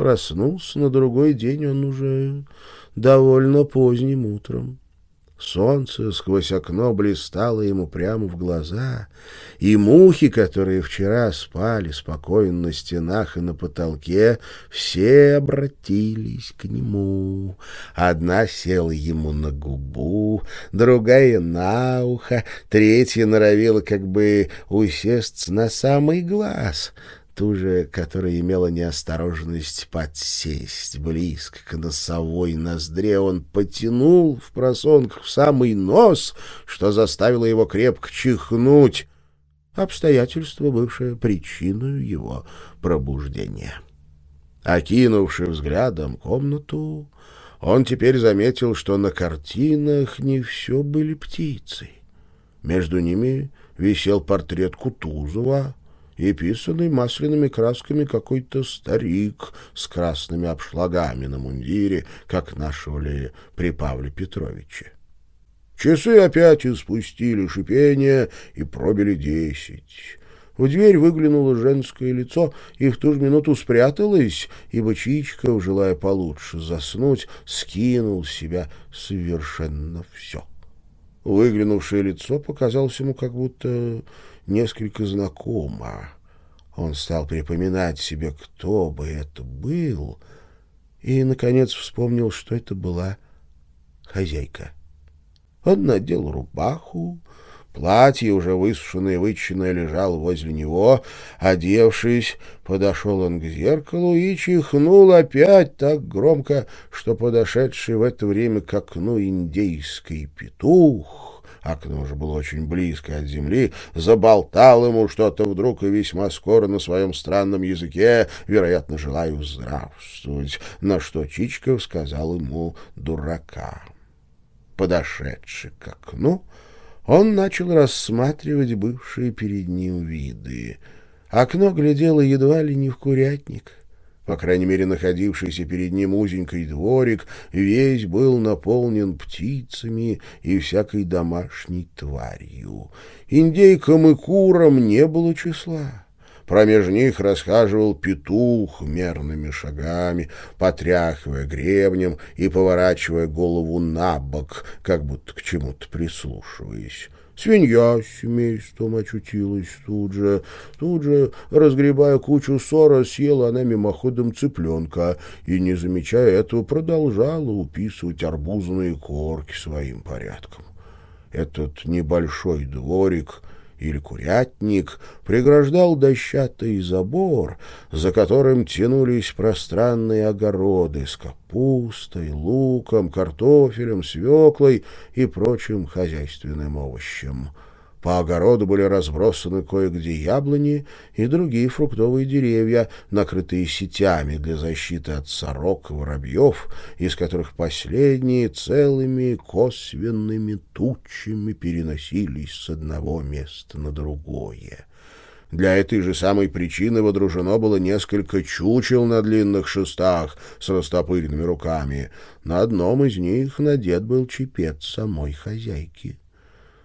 Проснулся на другой день он уже довольно поздним утром. Солнце сквозь окно блистало ему прямо в глаза, и мухи, которые вчера спали спокойно на стенах и на потолке, все обратились к нему. Одна села ему на губу, другая — на ухо, третья норовила как бы усесться на самый глаз — ту же, которая имела неосторожность подсесть близко к носовой ноздре, он потянул в просонках в самый нос, что заставило его крепко чихнуть, обстоятельство, бывшее причиной его пробуждения. Окинувши взглядом комнату, он теперь заметил, что на картинах не все были птицы. Между ними висел портрет Кутузова, и писанный масляными красками какой-то старик с красными обшлагами на мундире, как нашего ли при Павле Петровиче. Часы опять испустили шипение и пробили десять. В дверь выглянуло женское лицо и в ту же минуту спряталось, ибо Чичков, желая получше заснуть, скинул с себя совершенно все. Выглянувшее лицо показалось ему как будто несколько знакомо. Он стал припоминать себе, кто бы это был, и, наконец, вспомнил, что это была хозяйка. Он надел рубаху, платье, уже высушенное и вычищенное, лежало возле него. Одевшись, подошел он к зеркалу и чихнул опять так громко, что подошедший в это время к окну индейский петух окно уже было очень близко от земли, заболтал ему что-то вдруг и весьма скоро на своем странном языке, вероятно, желаю здравствовать, на что Чичков сказал ему «дурака». Подошедший к окну, он начал рассматривать бывшие перед ним виды. Окно глядело едва ли не в курятник. По крайней мере, находившийся перед ним узенький дворик весь был наполнен птицами и всякой домашней тварью. Индейкам и курам не было числа. Промеж них расхаживал петух мерными шагами, потряхивая гребнем и поворачивая голову на бок, как будто к чему-то прислушиваясь. Свинья с семейством очутилась тут же. Тут же, разгребая кучу ссора, съела она мимоходом цыпленка и, не замечая этого, продолжала уписывать арбузные корки своим порядком. Этот небольшой дворик или курятник преграждал дощатый забор, за которым тянулись пространные огороды с капустой, луком, картофелем, свеклой и прочим хозяйственным овощем. По огороду были разбросаны кое-где яблони и другие фруктовые деревья, накрытые сетями для защиты от сорок и воробьев, из которых последние целыми косвенными тучами переносились с одного места на другое. Для этой же самой причины водружено было несколько чучел на длинных шестах с растопыренными руками. На одном из них надет был чепец самой хозяйки.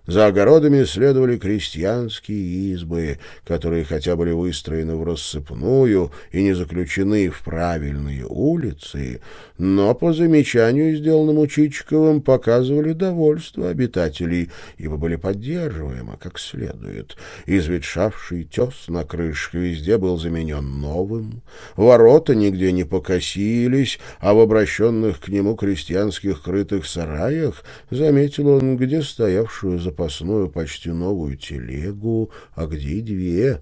За огородами следовали крестьянские избы, которые хотя были выстроены в рассыпную и не заключены в правильные улицы, но по замечанию, сделанному Чичиковым, показывали довольство обитателей, ибо были поддерживаемы как следует. Изветшавший тес на крыше везде был заменен новым, ворота нигде не покосились, а в обращенных к нему крестьянских крытых сараях заметил он, где стоявшую за запасную почти новую телегу, а где и две.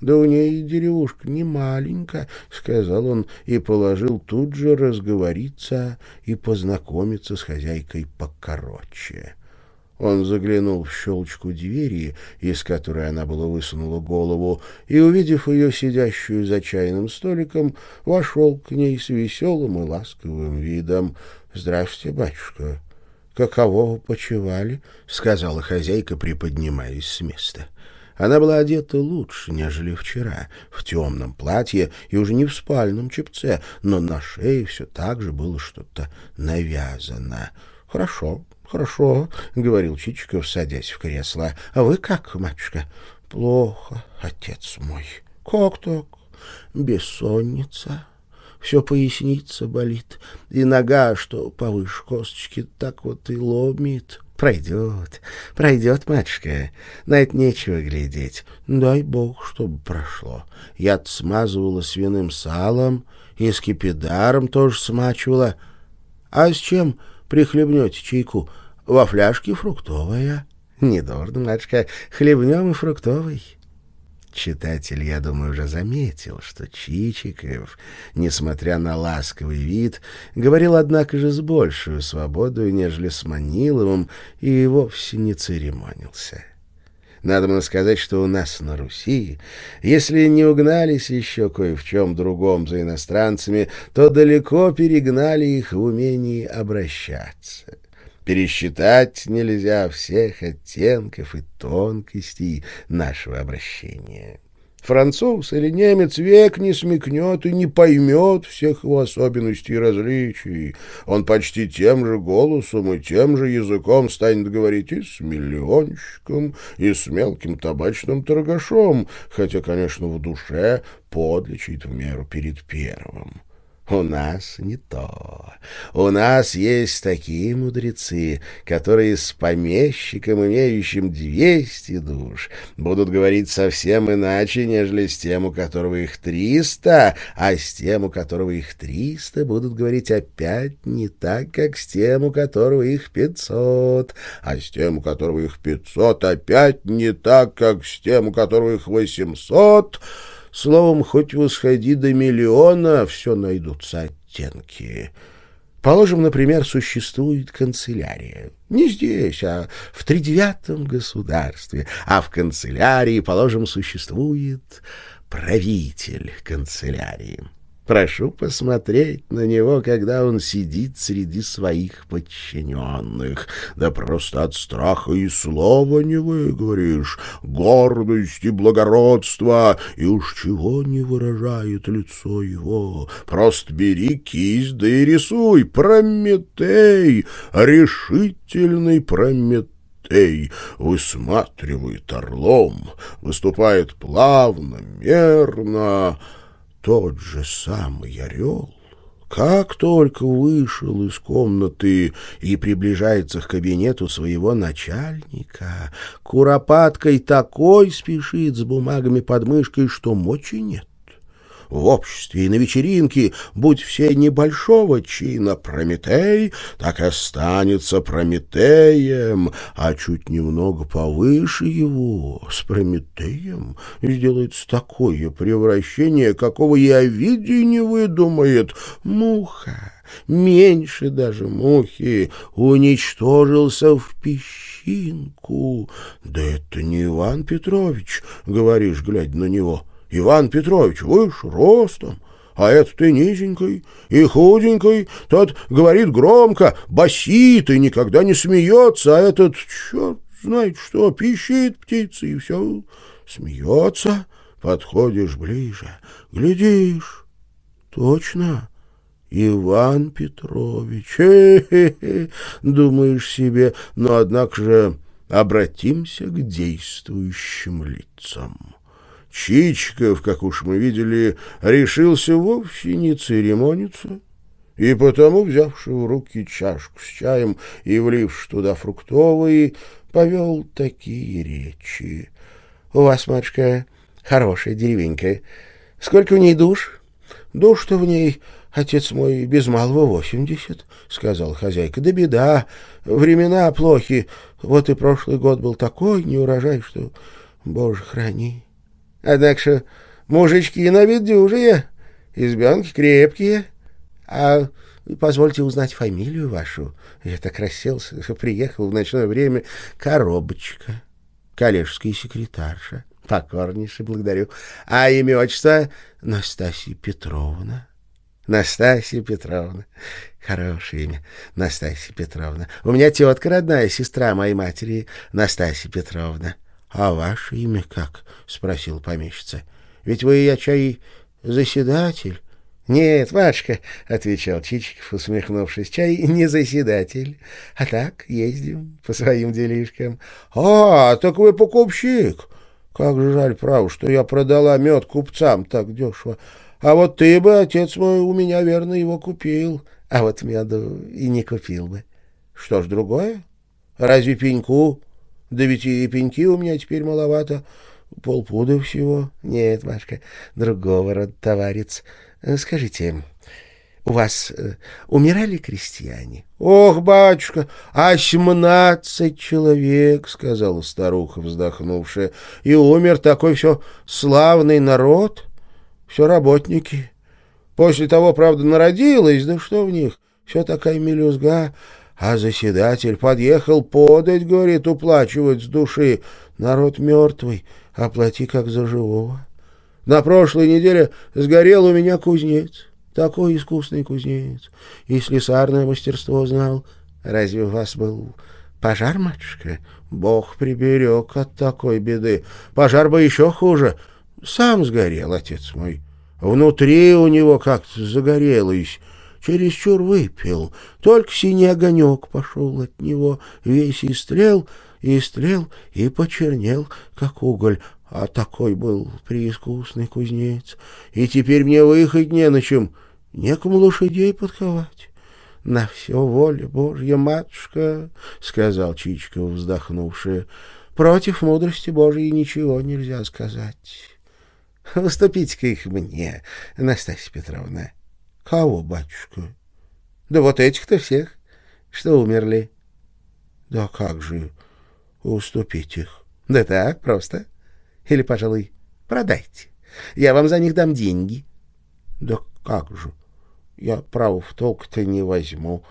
«Да у ней деревушка не маленькая», — сказал он и положил тут же разговориться и познакомиться с хозяйкой покороче. Он заглянул в щелочку двери, из которой она была высунула голову, и, увидев ее сидящую за чайным столиком, вошел к ней с веселым и ласковым видом. «Здравствуйте, батюшка!» Каково почевали, — сказала хозяйка, приподнимаясь с места. Она была одета лучше, нежели вчера, в темном платье и уже не в спальном чепце, но на шее все так же было что-то навязано. — Хорошо, хорошо, — говорил Чичиков, садясь в кресло. — А вы как, матушка? — Плохо, отец мой. — Как так? Бессонница. Все поясница болит, и нога, что повыше косточки, так вот и ломит. Пройдет, пройдет, матушка. На это нечего глядеть. Дай бог, чтобы прошло. Я смазывала свиным салом и скипидаром тоже смачивала. А с чем прихлебнете чайку? Во фляжке фруктовая. Недорого, матушка, хлебнем и фруктовый. Читатель, я думаю, уже заметил, что Чичиков, несмотря на ласковый вид, говорил, однако же, с большей свободой, нежели с Маниловым, и вовсе не церемонился. Надо было сказать, что у нас на Руси, если не угнались еще кое в чем другом за иностранцами, то далеко перегнали их в умении обращаться. Пересчитать нельзя всех оттенков и тонкостей нашего обращения. Француз или немец век не смекнет и не поймет всех его особенностей и различий. Он почти тем же голосом и тем же языком станет говорить и с миллионщиком, и с мелким табачным торгашом, хотя, конечно, в душе подлечит в меру перед первым. У нас не то. У нас есть такие мудрецы, которые с помещиком, имеющим двести душ, будут говорить совсем иначе, нежели с тем, у которого их триста, а с тем, у которого их триста, будут говорить опять не так, как с тем, у которого их пятьсот, а с тем, у которого их пятьсот, опять не так, как с тем, у которого их восемьсот, Словом, хоть восходи до миллиона, все найдутся оттенки. Положим, например, существует канцелярия. Не здесь, а в тридевятом государстве. А в канцелярии, положим, существует правитель канцелярии. Прошу посмотреть на него, когда он сидит среди своих подчиненных. Да просто от страха и слова не выговоришь. Гордость и благородство, и уж чего не выражает лицо его. Просто бери кисть да и рисуй. Прометей, решительный Прометей высматривает орлом, выступает плавно, мерно, тот же самый орел, как только вышел из комнаты и приближается к кабинету своего начальника, куропаткой такой спешит с бумагами под мышкой, что мочи нет в обществе и на вечеринке, будь все небольшого чина Прометей, так и останется Прометеем, а чуть немного повыше его, с Прометеем, сделается такое превращение, какого и Овидий не выдумает. Муха, меньше даже мухи, уничтожился в песчинку. Да это не Иван Петрович, говоришь, глядя на него, — Иван Петрович выше ростом, а этот и низенький, и худенький, тот говорит громко, басит и никогда не смеется, а этот, черт знает что, пищит птица и все смеется. Подходишь ближе, глядишь, точно, Иван Петрович, хе-хе-хе, думаешь себе, но однако же обратимся к действующим лицам. Чичиков, как уж мы видели, решился вовсе не церемониться, и потому, взявши в руки чашку с чаем и вливши туда фруктовые, повел такие речи. — У вас, матушка, хорошая деревенька. Сколько в ней душ? — Душ-то в ней, отец мой, без малого восемьдесят, — сказал хозяйка. — Да беда, времена плохи. Вот и прошлый год был такой неурожай, что, боже, храни. Однако же мужички на вид дюжие, избенки крепкие. А позвольте узнать фамилию вашу. Я так расселся, что приехал в ночное время. Коробочка, коллежский секретарша. Покорнейше благодарю. А имя отчество Настасья Петровна. Настасья Петровна. Хорошее имя. Настасья Петровна. У меня тетка родная, сестра моей матери, Настасья Петровна. — А ваше имя как? — спросил помещица. — Ведь вы, я чай, заседатель. — Нет, Машка, — отвечал Чичиков, усмехнувшись, — чай не заседатель, а так ездим по своим делишкам. — А, так вы покупщик! Как жаль, право, что я продала мед купцам так дешево. А вот ты бы, отец мой, у меня, верно, его купил. А вот меду и не купил бы. Что ж другое? Разве пеньку? Да ведь и пеньки у меня теперь маловато. Полпуда всего. Нет, Машка, другого рода товарец. Скажите, у вас э, умирали крестьяне? — Ох, батюшка, а семнадцать человек, — сказала старуха, вздохнувшая, — и умер такой все славный народ, все работники. После того, правда, народилась, да что в них, все такая мелюзга, а заседатель подъехал подать, говорит, уплачивать с души. Народ мертвый, оплати как за живого. На прошлой неделе сгорел у меня кузнец. Такой искусный кузнец. И слесарное мастерство знал. Разве у вас был пожар, матушка? Бог приберег от такой беды. Пожар бы еще хуже. Сам сгорел, отец мой. Внутри у него как-то загорелось. Чересчур выпил. Только синий огонек пошел от него. Весь истрел, истрел и почернел, как уголь а такой был преискусный кузнец. И теперь мне выехать не на чем, некому лошадей подковать. — На все воля Божья, матушка, — сказал Чичиков, вздохнувши, — против мудрости Божьей ничего нельзя сказать. — Уступите-ка их мне, Настасья Петровна. — Кого, батюшка? — Да вот этих-то всех, что умерли. — Да как же уступить их? — Да так, просто. Или, пожалуй, продайте. Я вам за них дам деньги. — Да как же? Я, право, в толк-то не возьму.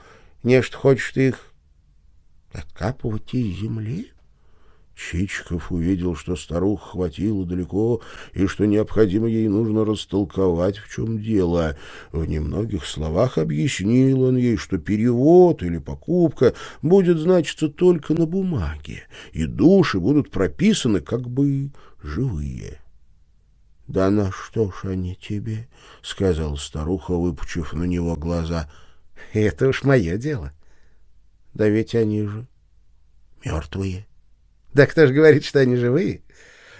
Не что хочешь ты их откапывать из земли? Чичиков увидел, что старуха хватило далеко, и что необходимо ей нужно растолковать, в чем дело. В немногих словах объяснил он ей, что перевод или покупка будет значиться только на бумаге, и души будут прописаны как бы живые. — Да на что ж они тебе? — сказал старуха, выпучив на него глаза. — Это уж мое дело. — Да ведь они же мертвые. — Да кто ж говорит, что они живые?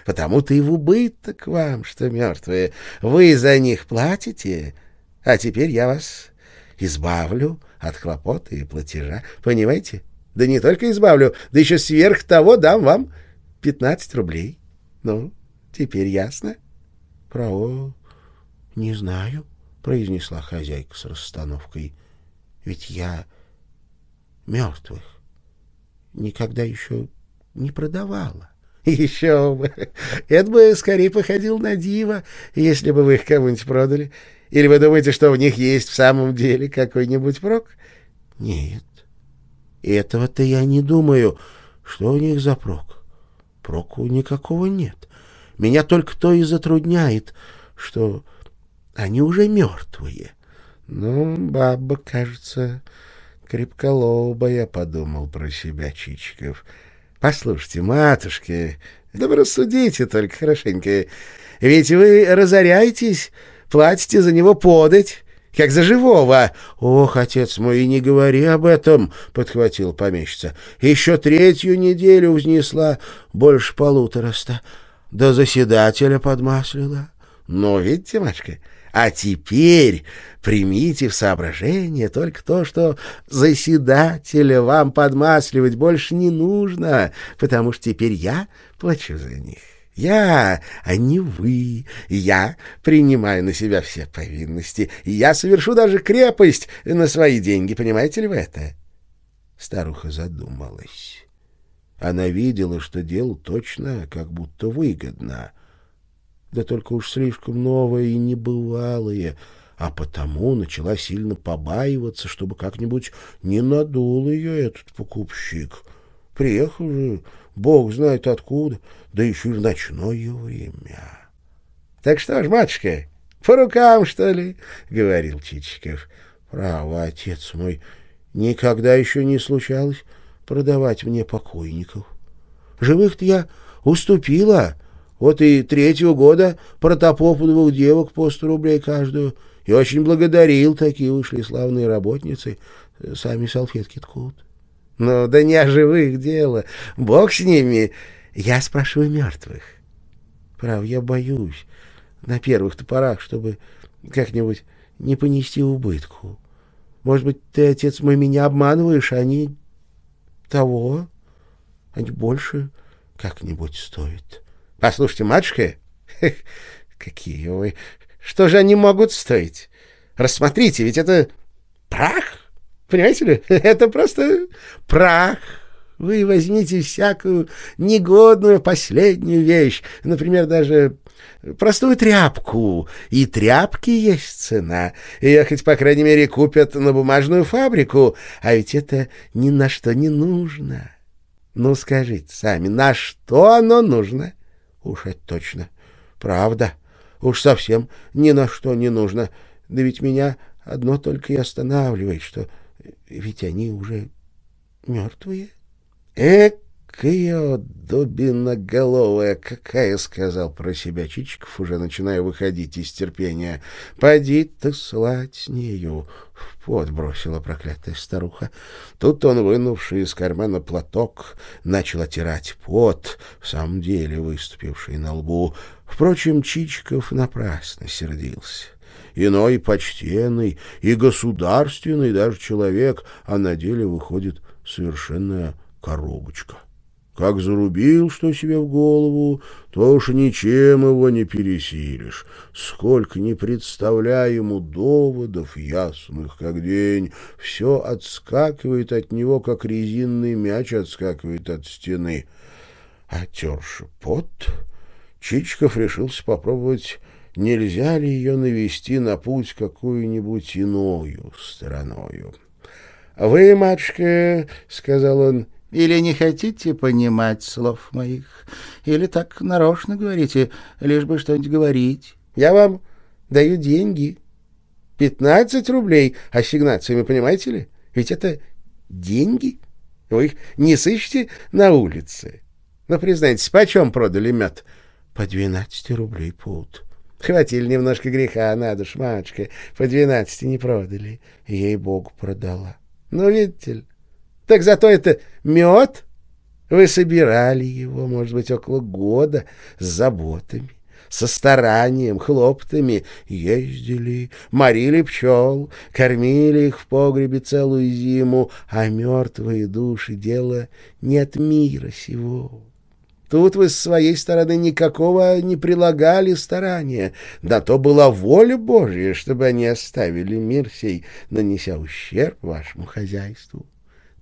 Потому-то и в убыток вам, что мертвые. Вы за них платите, а теперь я вас избавлю от хлопоты и платежа. Понимаете? Да не только избавлю, да еще сверх того дам вам пятнадцать рублей. Ну, теперь ясно? — Право, не знаю, — произнесла хозяйка с расстановкой. — Ведь я мертвых никогда еще не продавала. — Еще бы! Это бы скорее походил на диво, если бы вы их кому-нибудь продали. Или вы думаете, что в них есть в самом деле какой-нибудь прок? — Нет, этого-то я не думаю. Что у них за прок? проку никакого нет. Меня только то и затрудняет, что они уже мертвые. Ну, баба, кажется, крепколобая, — подумал про себя Чичиков. Послушайте, матушка, да вы рассудите только хорошенько. Ведь вы разоряетесь, платите за него подать, как за живого. — Ох, отец мой, не говори об этом, — подхватил помещица. — Еще третью неделю взнесла больше полутораста. До заседателя подмаслила. Ну, видите, Машка, а теперь примите в соображение только то, что заседателя вам подмасливать больше не нужно, потому что теперь я плачу за них. Я, а не вы. Я принимаю на себя все повинности. Я совершу даже крепость на свои деньги. Понимаете ли вы это? Старуха задумалась. Она видела, что дело точно как будто выгодно. Да только уж слишком новое и небывалое, а потому начала сильно побаиваться, чтобы как-нибудь не надул ее этот покупщик. Приехал же бог знает откуда, да еще и в ночное время. — Так что ж, матушка, по рукам, что ли? — говорил Чичиков. — Право, отец мой, никогда еще не случалось продавать мне покойников. Живых-то я уступила, вот и третьего года протопопу двух девок по сто рублей каждую, и очень благодарил, такие вышли славные работницы, сами салфетки ткут. — ну, да не о живых дело. Бог с ними. Я спрашиваю мертвых. Прав, я боюсь. На первых топорах, чтобы как-нибудь не понести убытку. Может быть, ты, отец мой, меня обманываешь, а они того, они больше как-нибудь стоят. Послушайте, матушка, какие вы... Что же они могут стоить? Рассмотрите, ведь это прах. Понимаете ли? Это просто прах. Вы возьмите всякую негодную последнюю вещь, например, даже простую тряпку. И тряпки есть цена. Ее хоть, по крайней мере, купят на бумажную фабрику, а ведь это ни на что не нужно. Ну, скажите сами, на что оно нужно? Уж это точно. Правда. Уж совсем ни на что не нужно. Да ведь меня одно только и останавливает, что ведь они уже мертвые. «Экая дубиноголовая какая!» — сказал про себя Чичиков, уже начиная выходить из терпения. «Поди ты слать нею!» — в пот бросила проклятая старуха. Тут он, вынувший из кармана платок, начал отирать пот, в самом деле выступивший на лбу. Впрочем, Чичиков напрасно сердился иной почтенный и государственный даже человек, а на деле выходит совершенная коробочка. Как зарубил, что себе в голову, то уж ничем его не пересилишь. Сколько не представляя ему доводов, ясных как день, все отскакивает от него, как резинный мяч отскакивает от стены. Отерши пот, Чичиков решился попробовать, нельзя ли ее навести на путь какую-нибудь иною стороною. — Вы, матушка, — сказал он, — или не хотите понимать слов моих, или так нарочно говорите, лишь бы что-нибудь говорить. Я вам даю деньги. Пятнадцать рублей ассигнациями, понимаете ли? Ведь это деньги. Вы их не сыщете на улице. Но, признайтесь, почем продали мед? По двенадцати рублей пуд. Хватили немножко греха, надо ж, матушка, по двенадцати не продали. Ей-богу, продала. Ну, видите ли, так зато это мед. Вы собирали его, может быть, около года с заботами, со старанием, хлоптами. Ездили, морили пчел, кормили их в погребе целую зиму, а мертвые души — дело нет мира сего. Тут вы с своей стороны никакого не прилагали старания. Да то была воля Божья, чтобы они оставили мир сей, нанеся ущерб вашему хозяйству.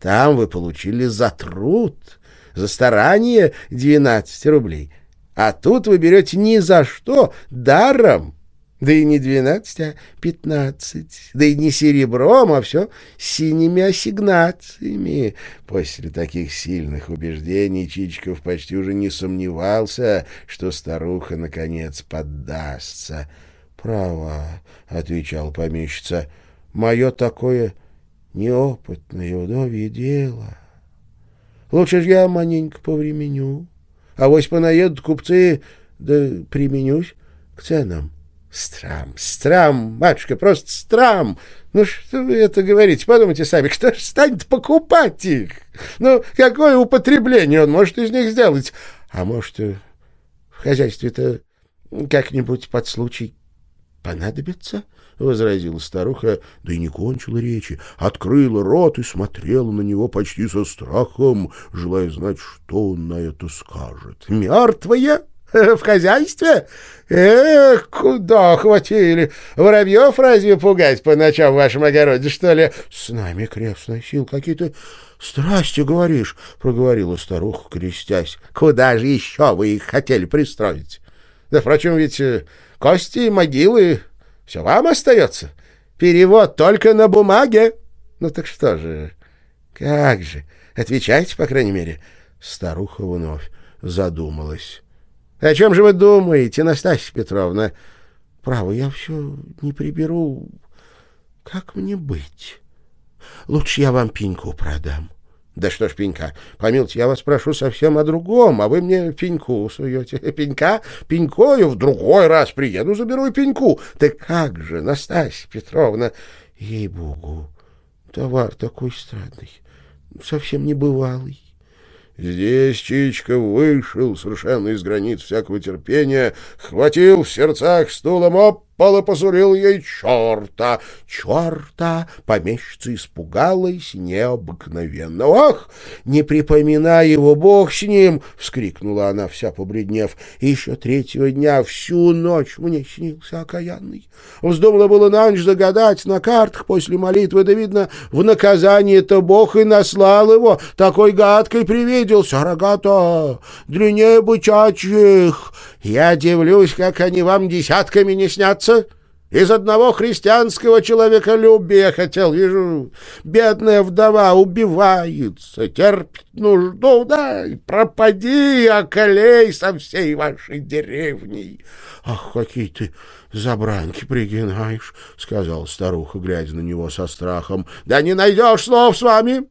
Там вы получили за труд, за старание 12 рублей. А тут вы берете ни за что, даром. Да и не 12, а 15. Да и не серебром, а все синими ассигнациями. После таких сильных убеждений Чичиков почти уже не сомневался, что старуха, наконец, поддастся. «Право», — отвечал помещица, — «мое такое неопытное удовье дело. Лучше ж я маненько повременю, а вось понаедут купцы, да применюсь к ценам. Страм, страм, матушка, просто страм. Ну, что вы это говорите? Подумайте сами, кто же станет покупать их? Ну, какое употребление он может из них сделать? А может, э, в хозяйстве-то как-нибудь под случай понадобится? —— возразила старуха, да и не кончила речи, открыла рот и смотрела на него почти со страхом, желая знать, что он на это скажет. «Мертвая? В хозяйстве? Эх, куда хватили? Воробьев разве пугать по ночам в вашем огороде, что ли? С нами крестная сил какие-то страсти, говоришь, — проговорила старуха, крестясь. Куда же еще вы их хотели пристроить? Да, впрочем, ведь э, кости и могилы все вам остается. Перевод только на бумаге. Ну так что же? Как же? Отвечайте, по крайней мере. Старуха вновь задумалась. — О чем же вы думаете, Настасья Петровна? — Право, я все не приберу. Как мне быть? Лучше я вам пеньку продам. — да что ж пенька, помилуйте, я вас прошу совсем о другом, а вы мне пеньку суете. Пенька, пенькою в другой раз приеду, заберу и пеньку. Да как же, Настасья Петровна, ей-богу, товар такой странный, совсем небывалый. Здесь Чичка вышел совершенно из границ всякого терпения, хватил в сердцах стулом, оп, пол и посулил ей черта. Черта помещица испугалась необыкновенно. «Ох, не припоминай его, бог с ним!» — вскрикнула она, вся побледнев. И еще третьего дня всю ночь мне снился окаянный. Вздумала было на ночь загадать на картах после молитвы, да, видно, в наказание-то Бог и наслал его. Такой гадкой привиделся, рогато, длиннее бычачьих. Я дивлюсь, как они вам десятками не снятся. Из одного христианского человеколюбия хотел, вижу, бедная вдова убивается, терпит нужду, да, пропади, околей со всей вашей деревней. — Ах, какие ты забранки пригинаешь, — сказала старуха, глядя на него со страхом. — Да не найдешь слов с вами.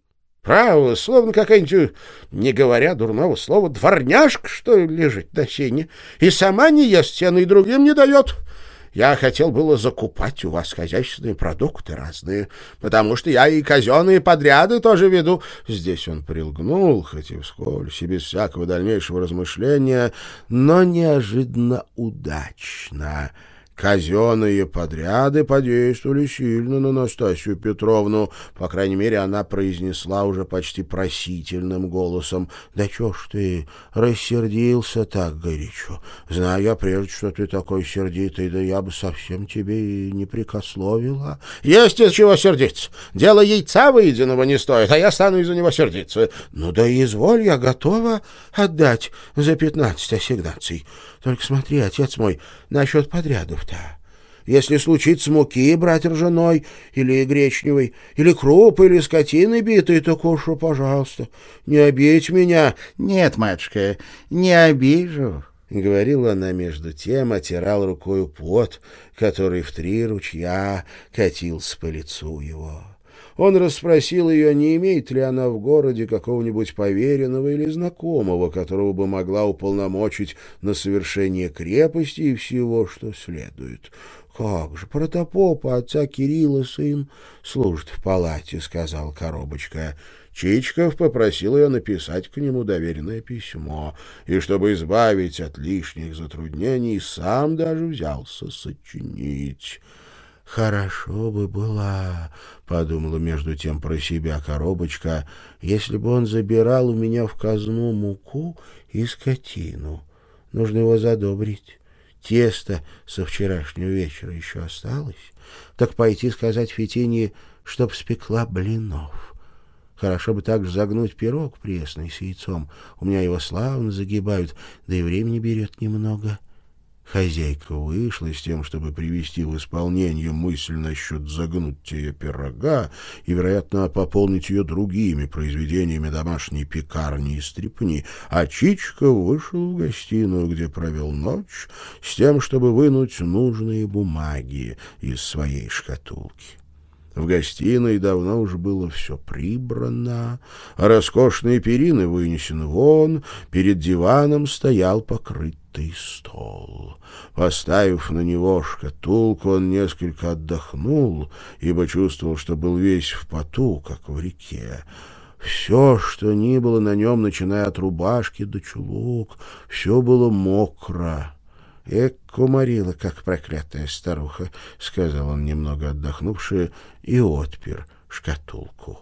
Право, словно какая-нибудь, не говоря дурного слова, дворняжка, что лежит на сене, и сама не ест сено, и другим не дает. — я хотел было закупать у вас хозяйственные продукты разные, потому что я и казенные подряды тоже веду. Здесь он прилгнул, хоть и вскользь, и без всякого дальнейшего размышления, но неожиданно удачно — Казенные подряды подействовали сильно на Настасью Петровну. По крайней мере, она произнесла уже почти просительным голосом. «Да чё ж ты рассердился так горячо? Знаю я прежде, что ты такой сердитый, да я бы совсем тебе и не прикословила». «Есть из чего сердиться. Дело яйца выеденного не стоит, а я стану из-за него сердиться». «Ну да изволь, я готова отдать за пятнадцать ассигнаций». Только смотри, отец мой, насчет подрядов-то. Если случится муки брать ржаной, или гречневой, или крупы, или скотины битой, то, Коша, пожалуйста, не обидь меня. — Нет, матушка, не обижу, — говорила она между тем, отирал рукою пот, который в три ручья катился по лицу его. Он расспросил ее, не имеет ли она в городе какого-нибудь поверенного или знакомого, которого бы могла уполномочить на совершение крепости и всего, что следует. «Как же, протопопа отца Кирилла сын служит в палате», — сказал коробочка. Чичков попросил ее написать к нему доверенное письмо, и, чтобы избавить от лишних затруднений, сам даже взялся сочинить. «Хорошо бы было», — подумала между тем про себя коробочка, «если бы он забирал у меня в казну муку и скотину. Нужно его задобрить. Тесто со вчерашнего вечера еще осталось. Так пойти сказать Фетине, чтоб спекла блинов». Хорошо бы также загнуть пирог пресный с яйцом. У меня его славно загибают, да и времени берет немного. Хозяйка вышла с тем, чтобы привести в исполнение мысль насчет загнутия пирога и, вероятно, пополнить ее другими произведениями домашней пекарни и стрипни, а Чичка вышел в гостиную, где провел ночь, с тем, чтобы вынуть нужные бумаги из своей шкатулки. В гостиной давно уже было все прибрано, роскошные перины вынесены вон, перед диваном стоял покрытый стол. Поставив на него шкатулку, он несколько отдохнул, ибо чувствовал, что был весь в поту, как в реке. Все, что ни было на нем, начиная от рубашки до чулок, все было мокро. «Эк, кумарила, как проклятая старуха», — сказал он, немного отдохнувший, и отпер шкатулку.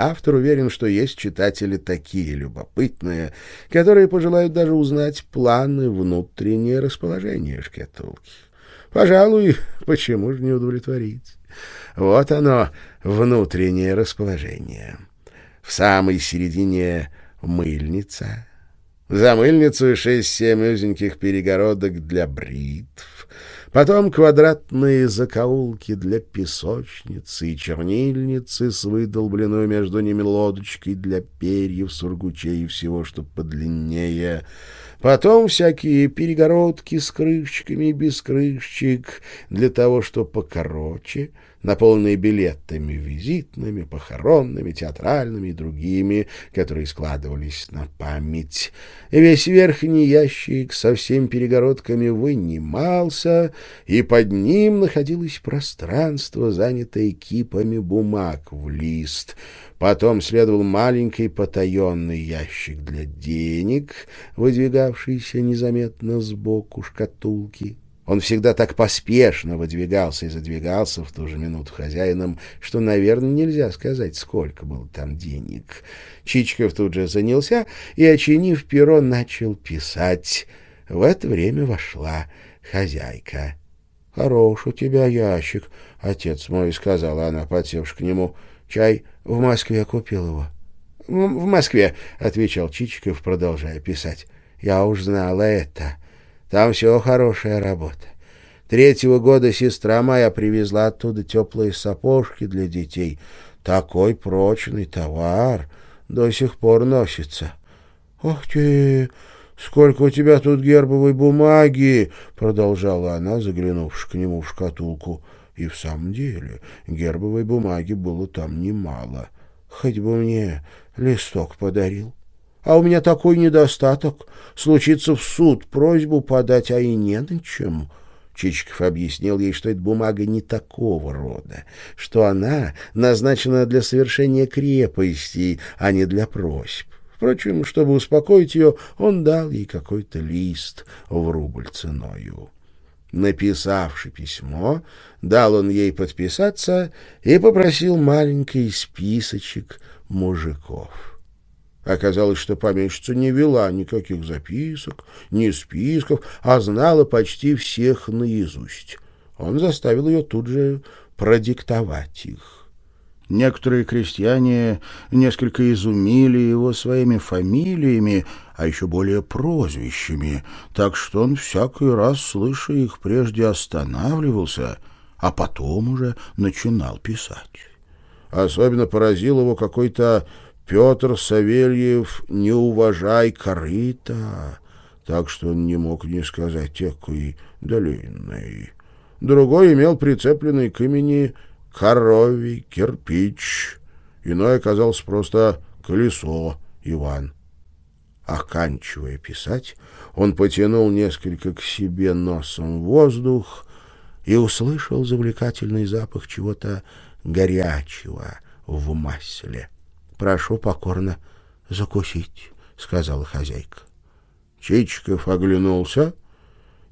Автор уверен, что есть читатели такие любопытные, которые пожелают даже узнать планы внутреннее расположение шкатулки. Пожалуй, почему же не удовлетворить? Вот оно, внутреннее расположение. В самой середине мыльница, за мыльницу шесть-семь узеньких перегородок для бритв, потом квадратные закоулки для песочницы и чернильницы с выдолбленной между ними лодочкой для перьев, сургучей и всего, что подлиннее — Потом всякие перегородки с крышечками и без крышечек, для того, что покороче, наполненные билетами визитными, похоронными, театральными и другими, которые складывались на память. Весь верхний ящик со всеми перегородками вынимался, и под ним находилось пространство, занятое кипами бумаг в лист — Потом следовал маленький потаенный ящик для денег, выдвигавшийся незаметно сбоку шкатулки. Он всегда так поспешно выдвигался и задвигался в ту же минуту хозяином, что, наверное, нельзя сказать, сколько было там денег. Чичиков тут же занялся и, очинив перо, начал писать. В это время вошла хозяйка. — Хорош у тебя ящик, — отец мой, — сказала она, подсевши к нему. — Чай в Москве купил его. — В Москве, — отвечал Чичиков, продолжая писать. — Я уж знала это. Там все хорошая работа. Третьего года сестра моя привезла оттуда теплые сапожки для детей. Такой прочный товар до сих пор носится. — Ох ты! Сколько у тебя тут гербовой бумаги! — продолжала она, заглянувши к нему в шкатулку. И в самом деле гербовой бумаги было там немало. Хоть бы мне листок подарил. А у меня такой недостаток. Случится в суд просьбу подать, а и не на чем. Чичиков объяснил ей, что эта бумага не такого рода, что она назначена для совершения крепости, а не для просьб. Впрочем, чтобы успокоить ее, он дал ей какой-то лист в рубль ценою. Написавши письмо, дал он ей подписаться и попросил маленький списочек мужиков. Оказалось, что помещица не вела никаких записок, ни списков, а знала почти всех наизусть. Он заставил ее тут же продиктовать их. Некоторые крестьяне несколько изумили его своими фамилиями, а еще более прозвищами, так что он всякий раз, слыша их, прежде останавливался, а потом уже начинал писать. Особенно поразил его какой-то Петр Савельев «Не уважай корыта», так что он не мог не сказать «экой длинный». Другой имел прицепленный к имени «Коровий кирпич», иной оказался просто «Колесо Иван». Оканчивая писать, он потянул несколько к себе носом воздух и услышал завлекательный запах чего-то горячего в масле. Прошу покорно закусить, — сказала хозяйка. Чичиков оглянулся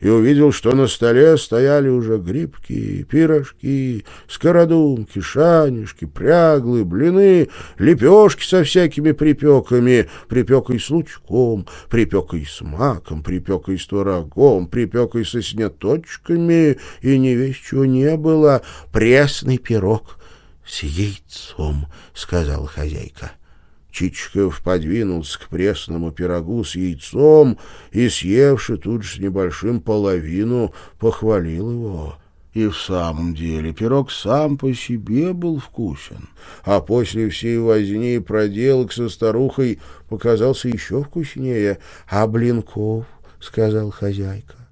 и увидел, что на столе стояли уже грибки, пирожки, скородумки, шанишки, пряглы, блины, лепешки со всякими припеками, припекой с лучком, припекой с маком, припекой с творогом, припекой со сняточками, и не весь чего не было, пресный пирог с яйцом, — сказала хозяйка. Чичиков подвинулся к пресному пирогу с яйцом и, съевши тут же с небольшим половину, похвалил его. И в самом деле пирог сам по себе был вкусен, а после всей возни и проделок со старухой показался еще вкуснее. — А блинков? — сказал хозяйка.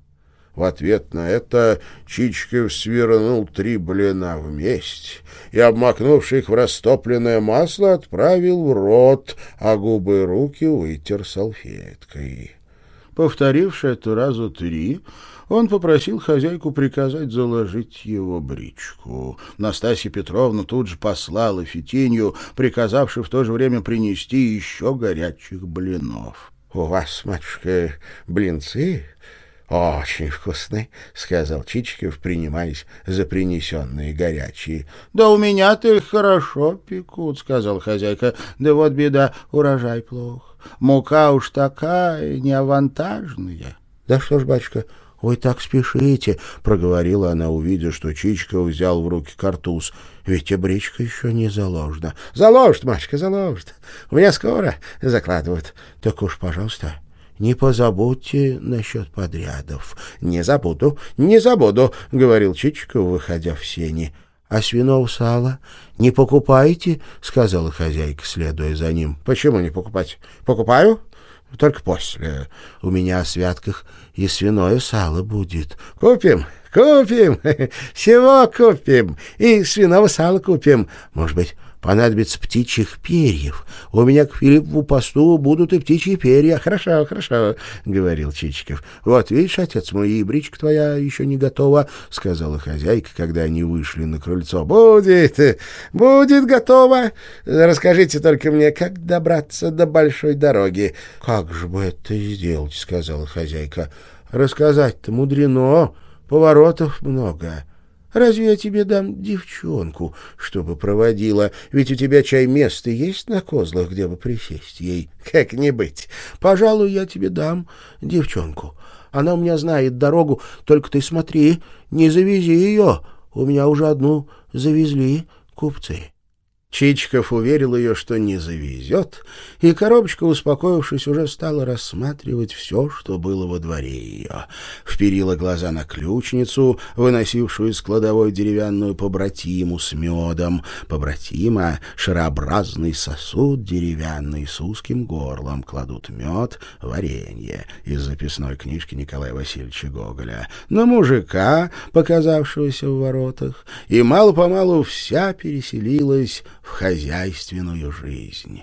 В ответ на это Чичиков свернул три блина вместе и, обмакнувший их в растопленное масло, отправил в рот, а губы и руки вытер салфеткой. Повторивши это разу три, он попросил хозяйку приказать заложить его бричку. Настасья Петровна тут же послала Фитинью, приказавши в то же время принести еще горячих блинов. — У вас, матушка, блинцы «Очень вкусный», — сказал Чичиков, принимаясь за принесенные горячие. «Да у меня-то их хорошо пекут», — сказал хозяйка. «Да вот беда, урожай плох. Мука уж такая неавантажная». «Да что ж, батюшка, вы так спешите», — проговорила она, увидя, что Чичиков взял в руки картуз. «Ведь обречка еще не заложена». «Заложит, мачка, заложит. У меня скоро закладывают. Так уж, пожалуйста, не позабудьте насчет подрядов. — Не забуду, не забуду, — говорил Чичиков, выходя в сени. — А свиного сала не покупаете? — сказала хозяйка, следуя за ним. — Почему не покупать? — Покупаю, только после. У меня о святках и свиное сало будет. — Купим, купим, всего купим, и свиного сала купим. Может быть, понадобится птичьих перьев. У меня к Филиппу посту будут и птичьи перья. Хорошо, хорошо, — говорил Чичиков. — Вот, видишь, отец мой, и бричка твоя еще не готова, — сказала хозяйка, когда они вышли на крыльцо. — Будет, будет готова. Расскажите только мне, как добраться до большой дороги. — Как же бы это сделать, — сказала хозяйка. — Рассказать-то мудрено. поворотов много. Разве я тебе дам девчонку, чтобы проводила? Ведь у тебя чай место есть на козлах, где бы присесть ей? Как не быть. Пожалуй, я тебе дам девчонку. Она у меня знает дорогу, только ты смотри, не завези ее. У меня уже одну завезли купцы. Чичиков уверил ее, что не завезет, и коробочка, успокоившись, уже стала рассматривать все, что было во дворе ее. Вперила глаза на ключницу, выносившую из кладовой деревянную побратиму с медом. Побратима — шарообразный сосуд деревянный с узким горлом. Кладут мед, варенье из записной книжки Николая Васильевича Гоголя. На мужика, показавшегося в воротах, и мало-помалу вся переселилась в хозяйственную жизнь.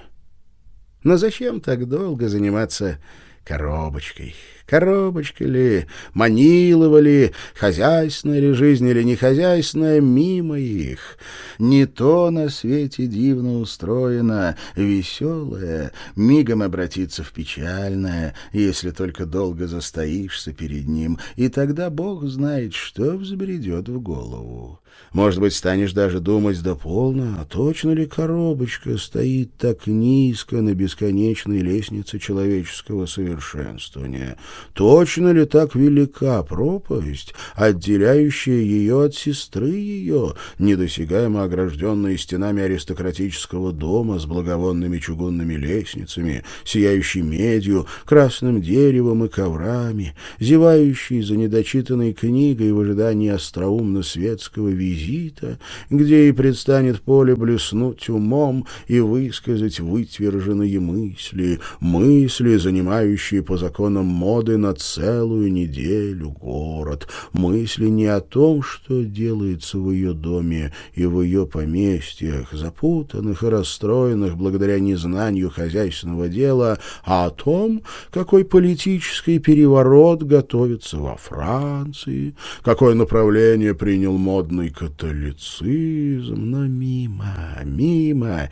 Но зачем так долго заниматься коробочкой? Коробочка ли, манилова ли, хозяйственная ли жизнь или не хозяйственная, мимо их. Не то на свете дивно устроено, веселое, мигом обратиться в печальное, если только долго застоишься перед ним, и тогда Бог знает, что взбредет в голову. Может быть, станешь даже думать, да полно, а точно ли коробочка стоит так низко на бесконечной лестнице человеческого совершенствования? Точно ли так велика пропасть, отделяющая ее от сестры ее, недосягаемо огражденной стенами аристократического дома с благовонными чугунными лестницами, сияющей медью, красным деревом и коврами, зевающей за недочитанной книгой в ожидании остроумно-светского визита, где и предстанет поле блеснуть умом и высказать вытверженные мысли, мысли, занимающие по законам моды на целую неделю город, мысли не о том, что делается в ее доме и в ее поместьях, запутанных и расстроенных благодаря незнанию хозяйственного дела, а о том, какой политический переворот готовится во Франции, какое направление принял модный католицизм, но мимо, мимо.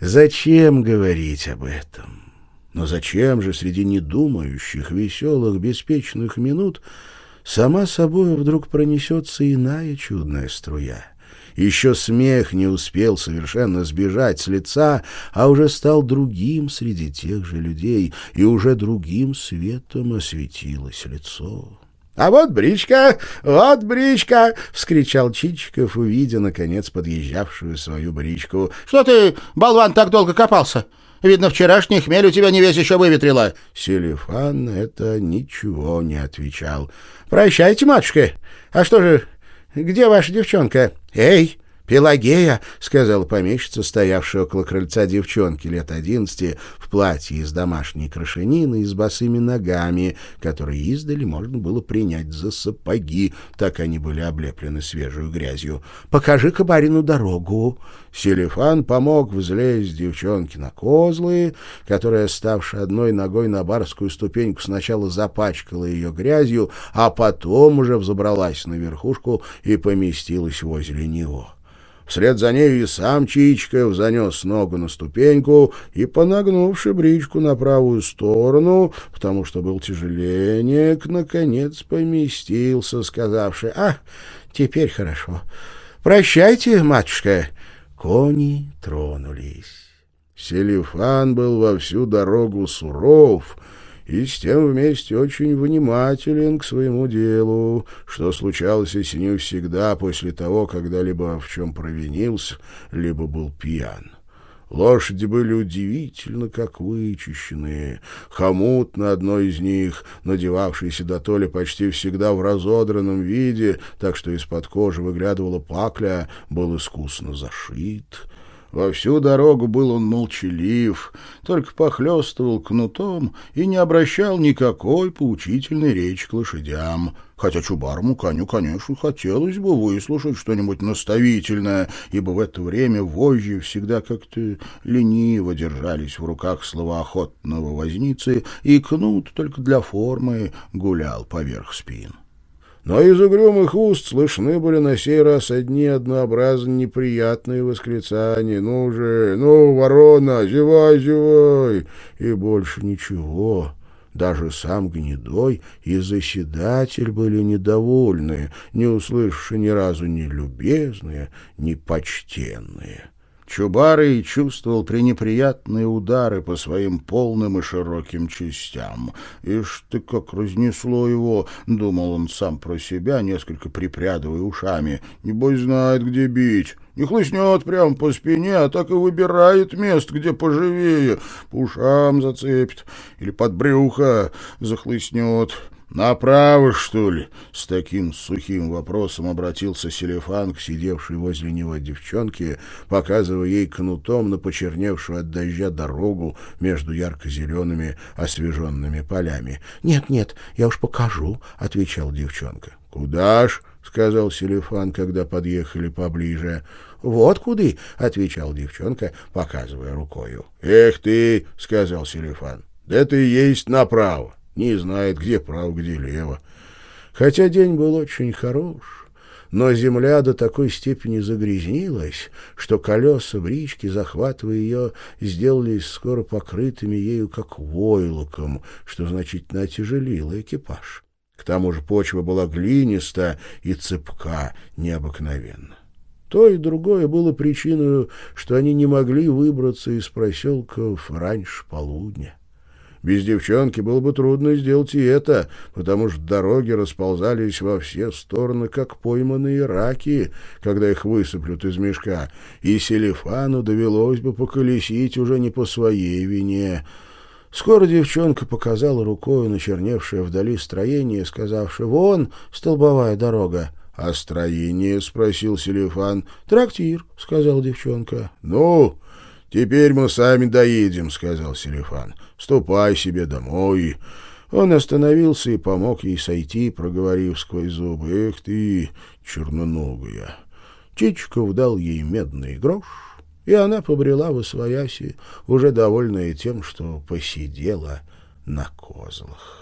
Зачем говорить об этом? Но зачем же среди недумающих, веселых, беспечных минут сама собой вдруг пронесется иная чудная струя? Еще смех не успел совершенно сбежать с лица, а уже стал другим среди тех же людей, и уже другим светом осветилось лицо. «А вот бричка! Вот бричка!» — вскричал Чичиков, увидя, наконец, подъезжавшую свою бричку. «Что ты, болван, так долго копался? Видно, вчерашний хмель у тебя не весь еще выветрила». Селифан это ничего не отвечал. «Прощайте, матушка. А что же, где ваша девчонка? Эй!» «Пелагея», — сказала помещица, стоявшая около крыльца девчонки лет одиннадцати, в платье из домашней крашенины и с босыми ногами, которые издали можно было принять за сапоги, так они были облеплены свежей грязью. «Покажи-ка барину дорогу». Селифан помог взлезть девчонке на козлы, которая, ставши одной ногой на барскую ступеньку, сначала запачкала ее грязью, а потом уже взобралась на верхушку и поместилась возле него. Вслед за нею и сам Чичиков занес ногу на ступеньку и, понагнувши бричку на правую сторону, потому что был тяжеленек, наконец поместился, сказавши «А, теперь хорошо. Прощайте, матушка». Кони тронулись. Селифан был во всю дорогу суров — и с тем вместе очень внимателен к своему делу, что случалось с ним всегда после того, когда либо в чем провинился, либо был пьян. Лошади были удивительно как вычищенные. Хомут на одной из них, надевавшийся до толи почти всегда в разодранном виде, так что из-под кожи выглядывала пакля, был искусно зашит. Во всю дорогу был он молчалив, только похлестывал кнутом и не обращал никакой поучительной речи к лошадям. Хотя чубарому коню, конечно, хотелось бы выслушать что-нибудь наставительное, ибо в это время вожжи всегда как-то лениво держались в руках словоохотного возницы, и кнут только для формы гулял поверх спин но из угрюмых уст слышны были на сей раз одни однообразно неприятные восклицания. «Ну же, ну, ворона, зевай, зевай!» И больше ничего. Даже сам Гнедой и заседатель были недовольны, не услышавши ни разу ни любезные, ни почтенные. Чубарый чувствовал пренеприятные удары по своим полным и широким частям. «Ишь ты, как разнесло его!» — думал он сам про себя, несколько припрядывая ушами. «Небось знает, где бить. Не хлыстнет прямо по спине, а так и выбирает место, где поживее. По ушам зацепит или под брюхо захлыстнет». «Направо, что ли?» — с таким сухим вопросом обратился Селефан к сидевшей возле него девчонке, показывая ей кнутом на почерневшую от дождя дорогу между ярко-зелеными освеженными полями. «Нет, нет, я уж покажу», — отвечал девчонка. «Куда ж?» — сказал Селефан, когда подъехали поближе. «Вот куды», — отвечал девчонка, показывая рукою. «Эх ты», — сказал Селефан, — «да ты есть направо» не знает, где право, где лево. Хотя день был очень хорош, но земля до такой степени загрязнилась, что колеса брички, захватывая ее, сделались скоро покрытыми ею как войлоком, что значительно отяжелило экипаж. К тому же почва была глиниста и цепка необыкновенно. То и другое было причиной, что они не могли выбраться из проселков раньше полудня. Без девчонки было бы трудно сделать и это, потому что дороги расползались во все стороны, как пойманные раки, когда их высыплют из мешка, и Селифану довелось бы поколесить уже не по своей вине. Скоро девчонка показала рукой начерневшее вдали строение, сказавши «Вон столбовая дорога». «А строение?» — спросил Селифан. «Трактир», — сказал девчонка. «Ну, теперь мы сами доедем», — сказал Селифан. Ступай себе домой». Он остановился и помог ей сойти, проговорив сквозь зубы. «Эх ты, черноногая!» Чичиков дал ей медный грош, и она побрела в освояси, уже довольная тем, что посидела на козлах.